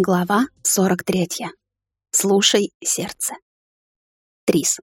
Глава 43. Слушай сердце. Трис.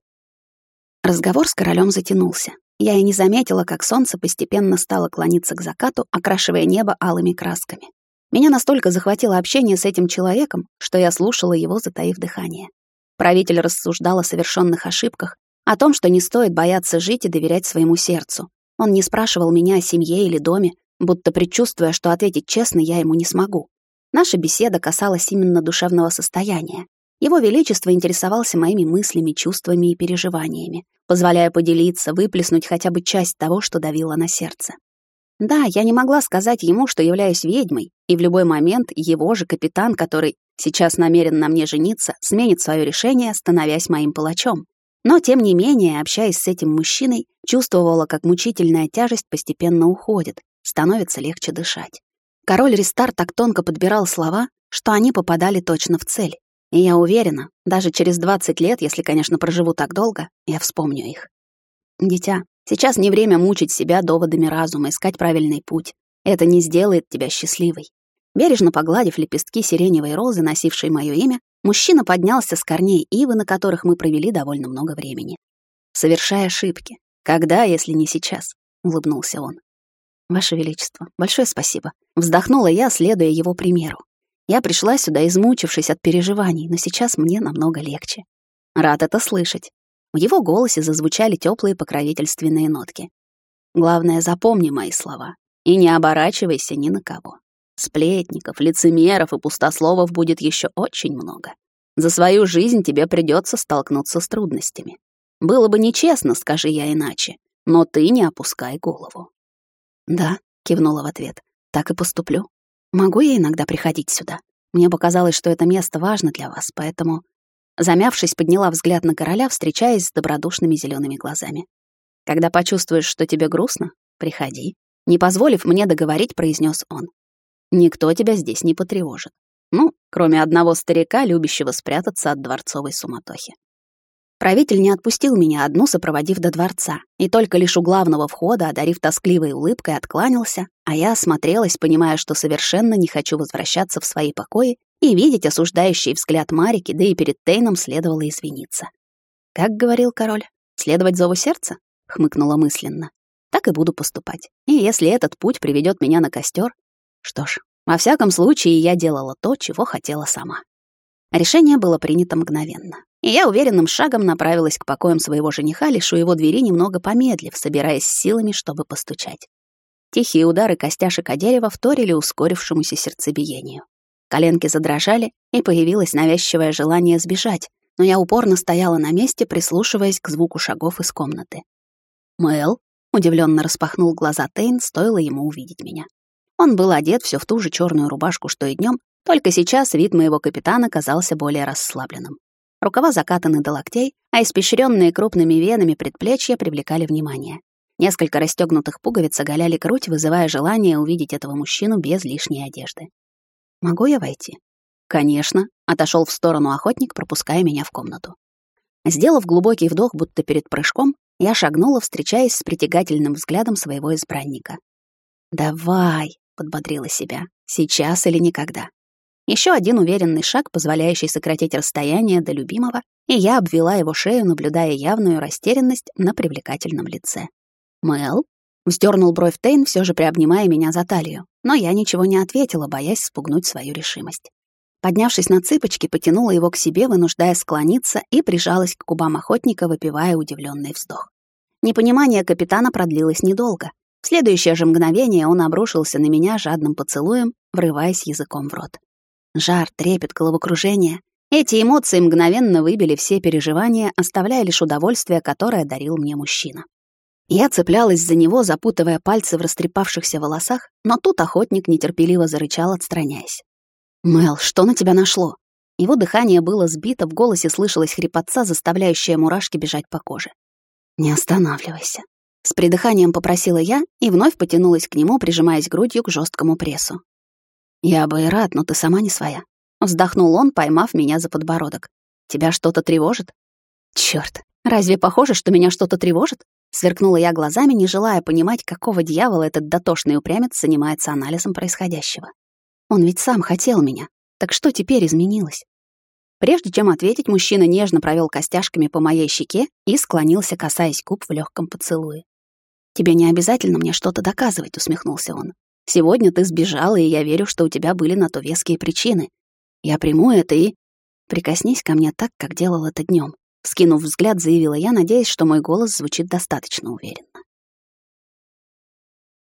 Разговор с королем затянулся. Я и не заметила, как солнце постепенно стало клониться к закату, окрашивая небо алыми красками. Меня настолько захватило общение с этим человеком, что я слушала его, затаив дыхание. Правитель рассуждал о совершенных ошибках, о том, что не стоит бояться жить и доверять своему сердцу. Он не спрашивал меня о семье или доме, будто предчувствуя, что ответить честно я ему не смогу. Наша беседа касалась именно душевного состояния. Его Величество интересовался моими мыслями, чувствами и переживаниями, позволяя поделиться, выплеснуть хотя бы часть того, что давило на сердце. Да, я не могла сказать ему, что являюсь ведьмой, и в любой момент его же капитан, который сейчас намерен на мне жениться, сменит свое решение, становясь моим палачом. Но, тем не менее, общаясь с этим мужчиной, чувствовала, как мучительная тяжесть постепенно уходит, становится легче дышать. Король Ристар так тонко подбирал слова, что они попадали точно в цель. И я уверена, даже через 20 лет, если, конечно, проживу так долго, я вспомню их. Дитя, сейчас не время мучить себя доводами разума, искать правильный путь. Это не сделает тебя счастливой. Бережно погладив лепестки сиреневой розы, носившей моё имя, мужчина поднялся с корней ивы, на которых мы провели довольно много времени. Совершая ошибки. Когда, если не сейчас? улыбнулся он. Ваше Величество, большое спасибо. Вздохнула я, следуя его примеру. Я пришла сюда, измучившись от переживаний, но сейчас мне намного легче. Рад это слышать. В его голосе зазвучали теплые покровительственные нотки. Главное, запомни мои слова и не оборачивайся ни на кого. Сплетников, лицемеров и пустословов будет еще очень много. За свою жизнь тебе придется столкнуться с трудностями. Было бы нечестно, скажи я иначе, но ты не опускай голову. «Да», — кивнула в ответ, — «так и поступлю. Могу я иногда приходить сюда? Мне показалось, что это место важно для вас, поэтому...» Замявшись, подняла взгляд на короля, встречаясь с добродушными зелеными глазами. «Когда почувствуешь, что тебе грустно, приходи». Не позволив мне договорить, произнес он. «Никто тебя здесь не потревожит. Ну, кроме одного старика, любящего спрятаться от дворцовой суматохи. Правитель не отпустил меня одну, сопроводив до дворца, и только лишь у главного входа, одарив тоскливой улыбкой, откланялся, а я осмотрелась, понимая, что совершенно не хочу возвращаться в свои покои и видеть осуждающий взгляд Марики, да и перед Тейном следовало извиниться. «Как говорил король, следовать зову сердца?» — хмыкнула мысленно. «Так и буду поступать. И если этот путь приведет меня на костер, что ж, во всяком случае я делала то, чего хотела сама». Решение было принято мгновенно и я уверенным шагом направилась к покоям своего жениха, лишь у его двери немного помедлив, собираясь силами, чтобы постучать. Тихие удары костяшек о дерево вторили ускорившемуся сердцебиению. Коленки задрожали, и появилось навязчивое желание сбежать, но я упорно стояла на месте, прислушиваясь к звуку шагов из комнаты. «Мэл?» — удивленно распахнул глаза Тейн, стоило ему увидеть меня. Он был одет все в ту же черную рубашку, что и днем, только сейчас вид моего капитана казался более расслабленным. Рукава закатаны до локтей, а испещренные крупными венами предплечья привлекали внимание. Несколько расстегнутых пуговиц оголяли грудь, вызывая желание увидеть этого мужчину без лишней одежды. «Могу я войти?» «Конечно», — отошел в сторону охотник, пропуская меня в комнату. Сделав глубокий вдох, будто перед прыжком, я шагнула, встречаясь с притягательным взглядом своего избранника. «Давай», — подбодрила себя, — «сейчас или никогда». Еще один уверенный шаг, позволяющий сократить расстояние до любимого, и я обвела его шею, наблюдая явную растерянность на привлекательном лице. «Мэл?» — вздернул бровь Тейн, все же приобнимая меня за талию, но я ничего не ответила, боясь спугнуть свою решимость. Поднявшись на цыпочки, потянула его к себе, вынуждая склониться, и прижалась к губам охотника, выпивая удивленный вздох. Непонимание капитана продлилось недолго. В следующее же мгновение он обрушился на меня жадным поцелуем, врываясь языком в рот. Жар, трепет, головокружение. Эти эмоции мгновенно выбили все переживания, оставляя лишь удовольствие, которое дарил мне мужчина. Я цеплялась за него, запутывая пальцы в растрепавшихся волосах, но тут охотник нетерпеливо зарычал, отстраняясь. «Мэл, что на тебя нашло?» Его дыхание было сбито, в голосе слышалась хрипотца, заставляющая мурашки бежать по коже. «Не останавливайся». С придыханием попросила я и вновь потянулась к нему, прижимаясь грудью к жесткому прессу. «Я бы и рад, но ты сама не своя». Вздохнул он, поймав меня за подбородок. «Тебя что-то тревожит?» «Чёрт, разве похоже, что меня что-то тревожит?» Сверкнула я глазами, не желая понимать, какого дьявола этот дотошный упрямец занимается анализом происходящего. Он ведь сам хотел меня. Так что теперь изменилось? Прежде чем ответить, мужчина нежно провел костяшками по моей щеке и склонился, касаясь губ в легком поцелуе. «Тебе не обязательно мне что-то доказывать», — усмехнулся он. «Сегодня ты сбежала, и я верю, что у тебя были на то веские причины. Я приму это и...» «Прикоснись ко мне так, как делал это днем. Скинув взгляд, заявила я, надеясь, что мой голос звучит достаточно уверенно.